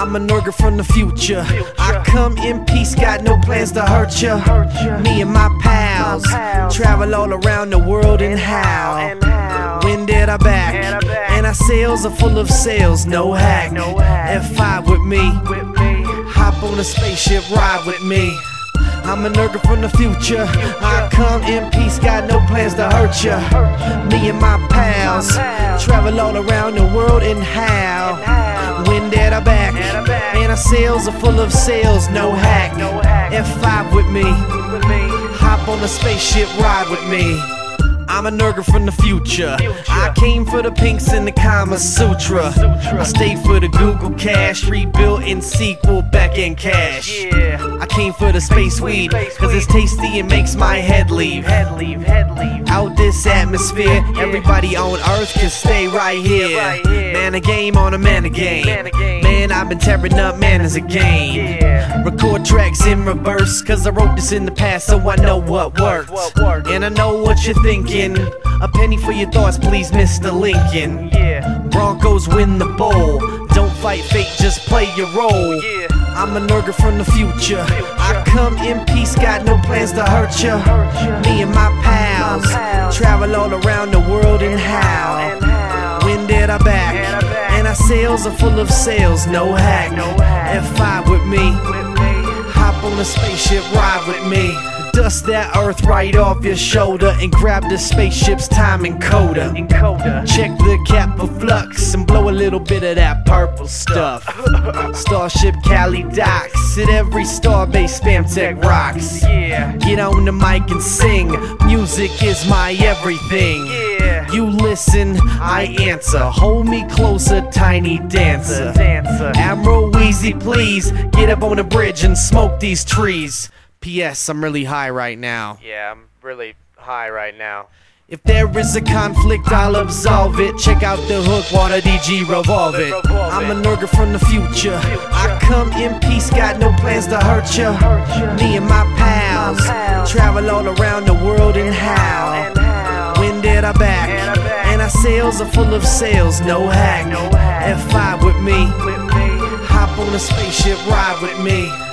I'm a nurgle from the future. I come in peace, got no plans to hurt ya. Me and my pals travel all around the world and how. When did I back? And our sails are full of sails, no hack. F5 with me. Hop on a spaceship, ride with me. I'm a nurgle from the future. I come in peace, got no plans to hurt ya. Me and my pals travel all around the world and how. When did I back? And our sails are full of sails, no hack. F5 with me. Hop on a spaceship, ride with me. I'm a nurgle from the future. I came for the pinks and the Kama Sutra. I stayed for the Google Cache, rebuilt in SQL, back in cash. I came for the space weed, cause it's tasty and makes my head leave. Out this atmosphere, everybody on earth can stay right here. Man, a game on a man a game. Man, I've been tearing up man as a game. Record tracks in reverse, cause I wrote this in the past, so I know what worked. And I know what you're thinking. A penny for your thoughts, please, Mr. Lincoln. Yeah. Broncos win the bowl. Don't fight fate, just play your role. Yeah. I'm a nurgle from the future. I come in peace, got no plans to hurt ya. Me and my pals travel all around the world and how. When did I back? And our sails are full of sails, no hack. No F5 with me. Hop on a spaceship, ride with me. Dust that earth right off your shoulder and grab the spaceship's time encoder. Check the cap for flux and blow a little bit of that purple stuff. Starship Cali docks at every starbase Spamtec rocks. Get on the mic and sing. Music is my everything. You listen, I answer. Hold me closer, tiny dancer. Admiral Please get up on the bridge and smoke these trees. P.S. I'm really high right now. Yeah, I'm really high right now. If there is a conflict, I'll absolve it. Check out the hook, water DG, revolve it. I'm a nurgle from the future. I come in peace, got no plans to hurt ya. Me and my pals travel all around the world and how. When did I back? And our sails are full of sails, no hack. F5 with me. On a spaceship, ride with me.